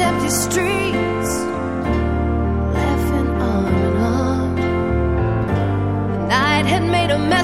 empty streets, laughing arm in arm. The night had made a mess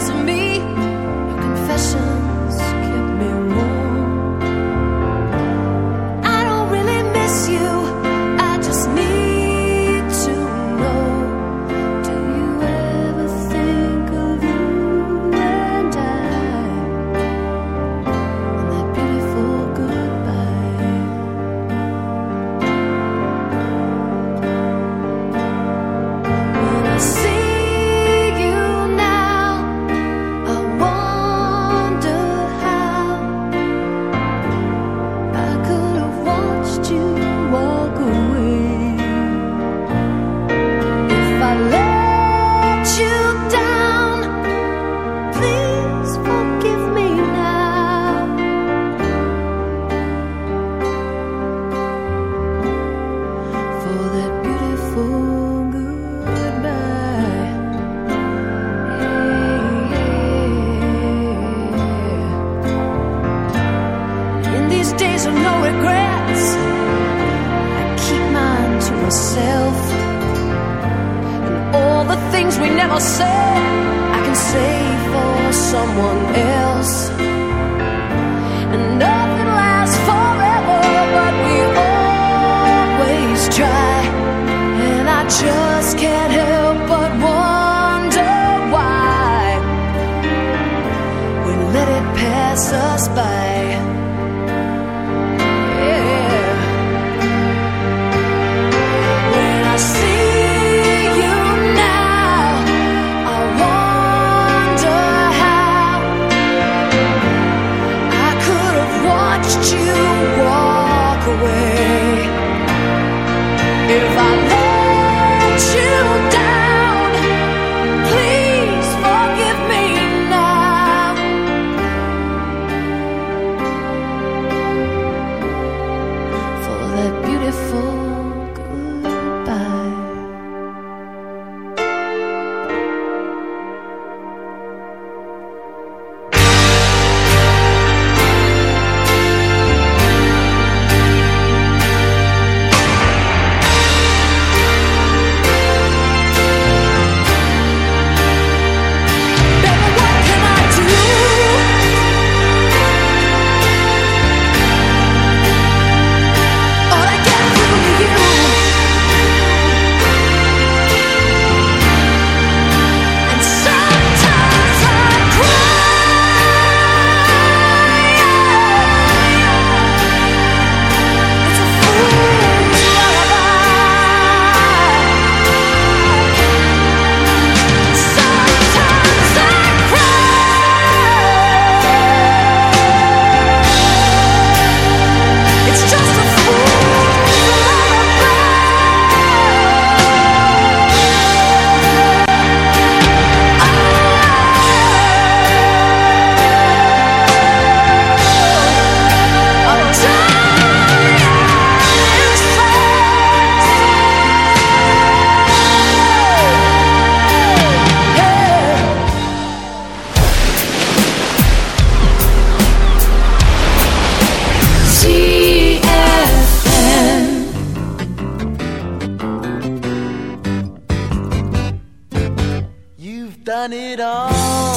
done it all.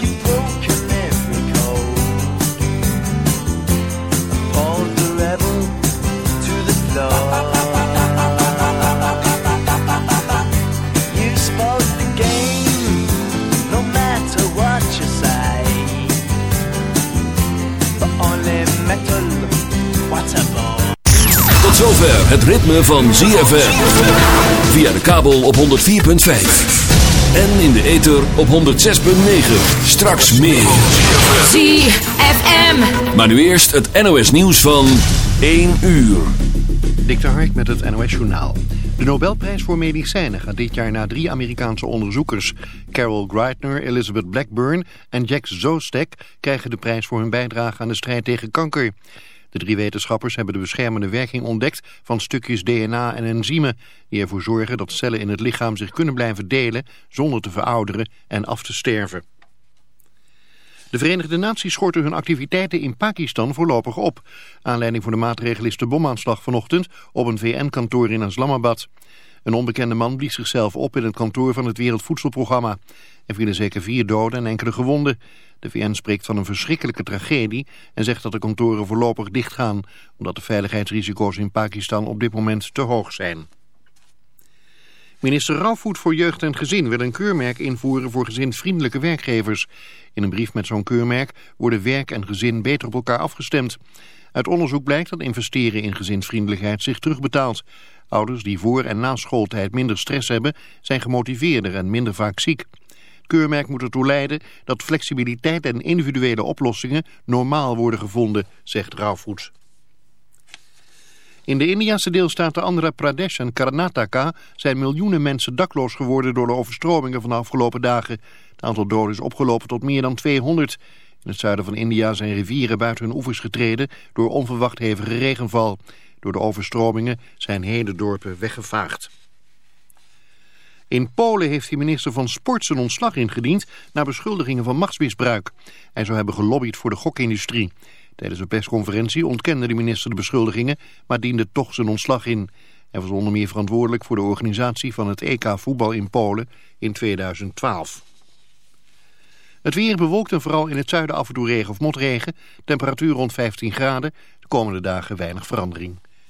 You've broken every code. Pulled the rebel to the floor. You spoke the game, no matter what you say. But only metal, what a. Tot zover het ritme van ZFM. Via de kabel op 104.5. En in de ether op 106.9. Straks meer. ZFM. Maar nu eerst het NOS nieuws van 1 uur. Dik de Hark met het NOS Journaal. De Nobelprijs voor medicijnen gaat dit jaar naar drie Amerikaanse onderzoekers. Carol Greitner, Elizabeth Blackburn en Jack Szostak krijgen de prijs voor hun bijdrage aan de strijd tegen kanker. De drie wetenschappers hebben de beschermende werking ontdekt van stukjes DNA en enzymen... die ervoor zorgen dat cellen in het lichaam zich kunnen blijven delen zonder te verouderen en af te sterven. De Verenigde Naties schorten hun activiteiten in Pakistan voorlopig op. Aanleiding voor de maatregel is de bomaanslag vanochtend op een VN-kantoor in Islamabad. Een onbekende man blies zichzelf op in het kantoor van het Wereldvoedselprogramma. Er vielen zeker vier doden en enkele gewonden. De VN spreekt van een verschrikkelijke tragedie en zegt dat de kantoren voorlopig dichtgaan... omdat de veiligheidsrisico's in Pakistan op dit moment te hoog zijn. Minister Rauwvoet voor Jeugd en Gezin wil een keurmerk invoeren voor gezinsvriendelijke werkgevers. In een brief met zo'n keurmerk worden werk en gezin beter op elkaar afgestemd. Uit onderzoek blijkt dat investeren in gezinsvriendelijkheid zich terugbetaalt. Ouders die voor en na schooltijd minder stress hebben, zijn gemotiveerder en minder vaak ziek. Keurmerk moet ertoe leiden dat flexibiliteit en individuele oplossingen normaal worden gevonden, zegt Rauwvoet. In de Indiase deelstaten Andhra Pradesh en Karnataka zijn miljoenen mensen dakloos geworden door de overstromingen van de afgelopen dagen. Het aantal doden is opgelopen tot meer dan 200. In het zuiden van India zijn rivieren buiten hun oevers getreden door onverwacht hevige regenval. Door de overstromingen zijn hele dorpen weggevaagd. In Polen heeft de minister van Sport zijn ontslag ingediend... na beschuldigingen van machtsmisbruik. Hij zou hebben gelobbyd voor de gokindustrie. Tijdens een persconferentie ontkende de minister de beschuldigingen... maar diende toch zijn ontslag in. Hij was onder meer verantwoordelijk voor de organisatie van het EK voetbal in Polen in 2012. Het weer bewolkt en vooral in het zuiden af en toe regen of motregen. Temperatuur rond 15 graden. De komende dagen weinig verandering.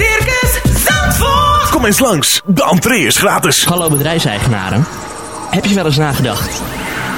Circus Zandvoort. Kom eens langs, de entree is gratis. Hallo bedrijfseigenaren. Heb je wel eens nagedacht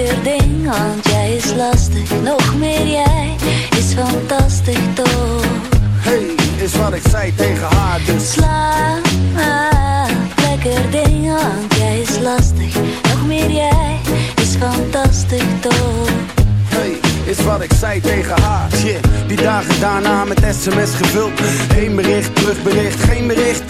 Lekker ding, want jij is lastig. Nog meer jij is fantastisch toch? Hey, is wat ik zei tegen haar, dus Slaap, lekker ding, want jij is lastig. Nog meer jij is fantastisch toch? hey, is wat ik zei tegen haar. Shit, die dagen daarna met sms gevuld. Heen bericht, terugbericht, geen bericht.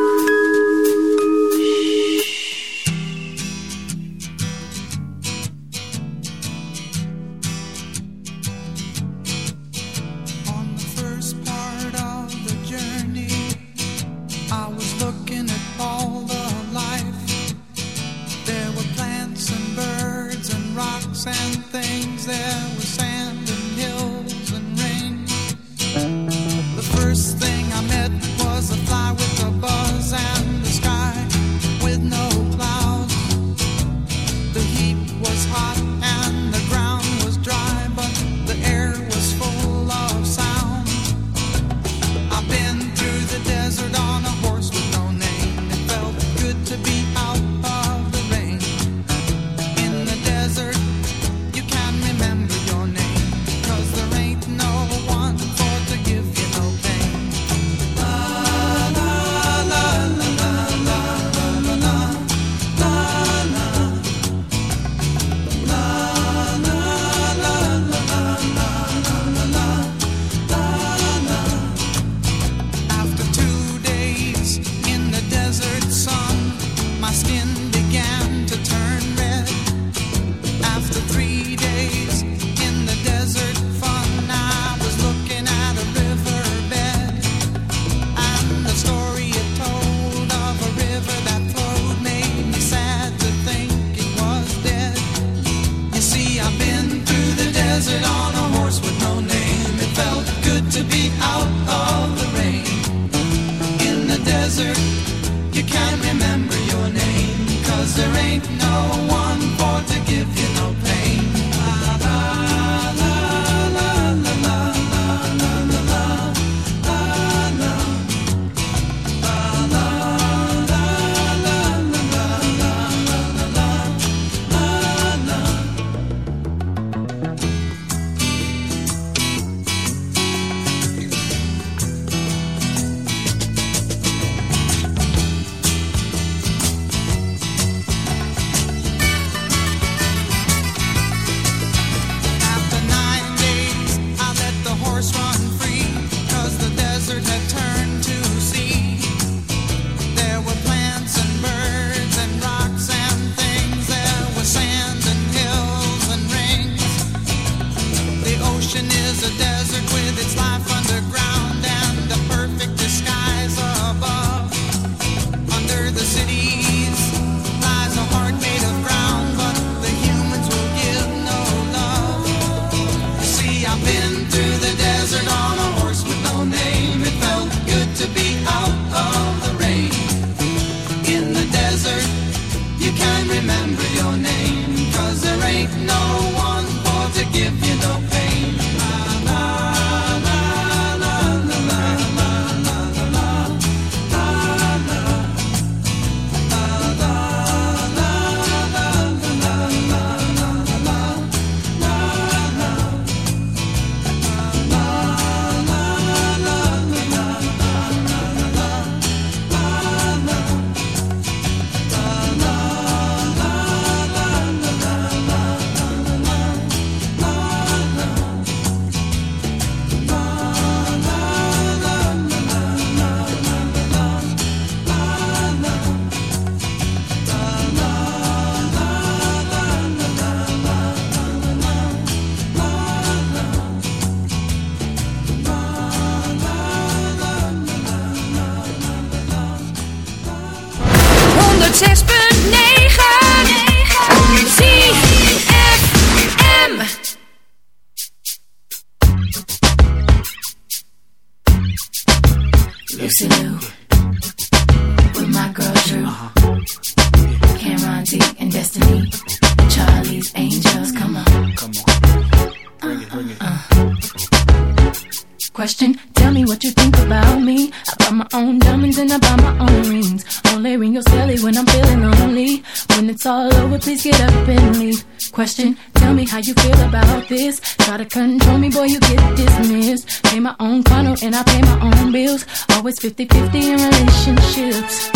relationships.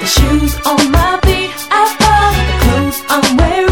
The shoes on my feet, I bought the clothes I'm wearing.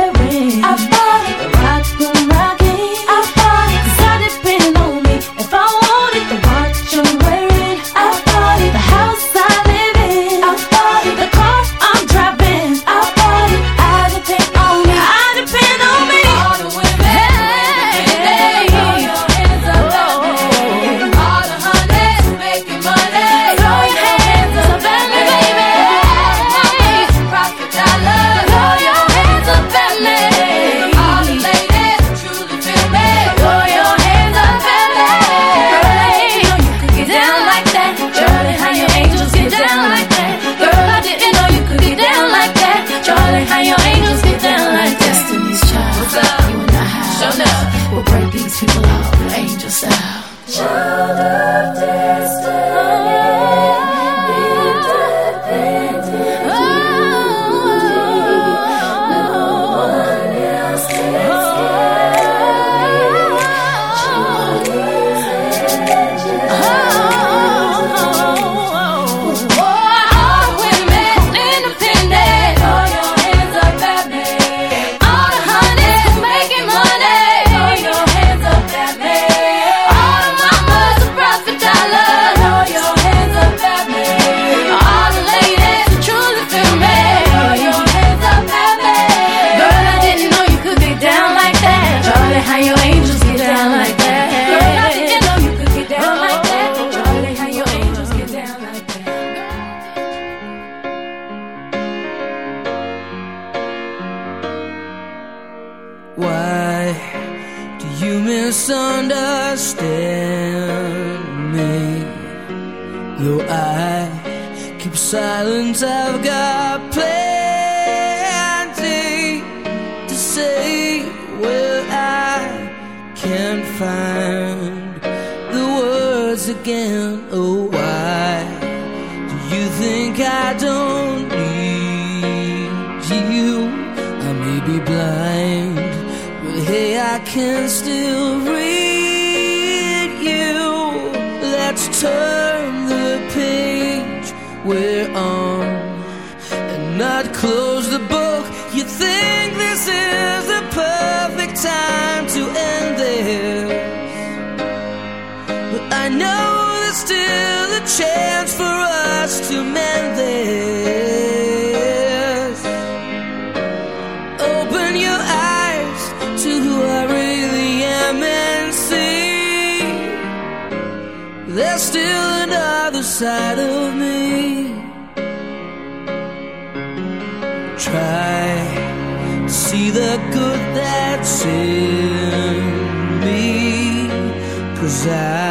inside of me. Try to see the good that's in me. Cause I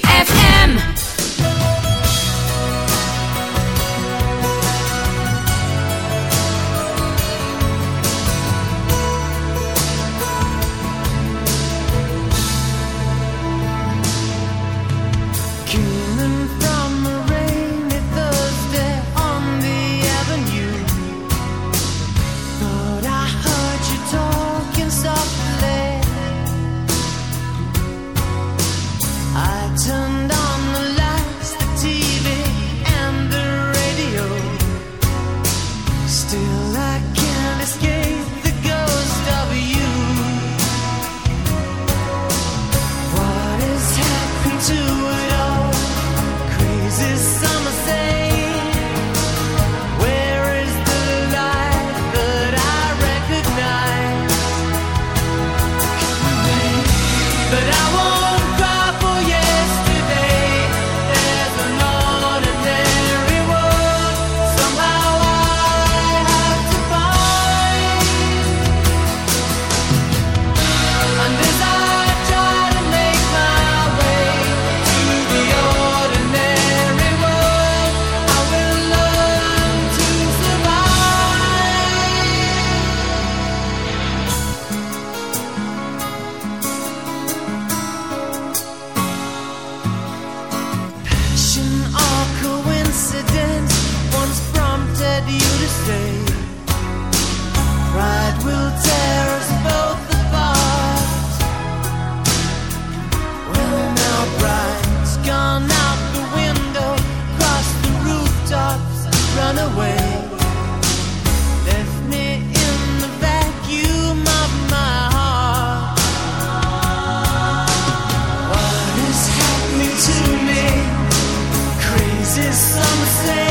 some say.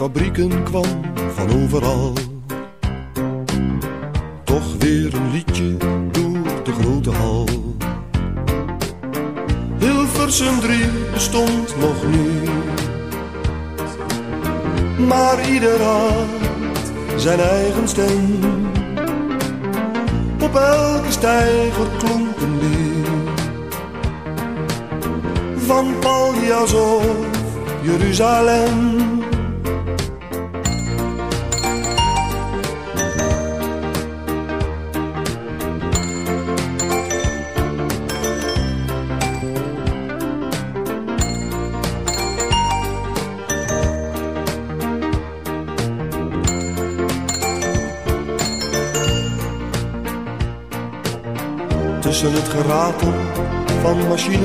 Fabrieken kwam van overal. Toch weer een liedje door de grote hal. Hilversum 3 bestond nog niet. Maar ieder had zijn eigen stem. Op elke stijger klonk een lied. Van Paljas of Jeruzalem.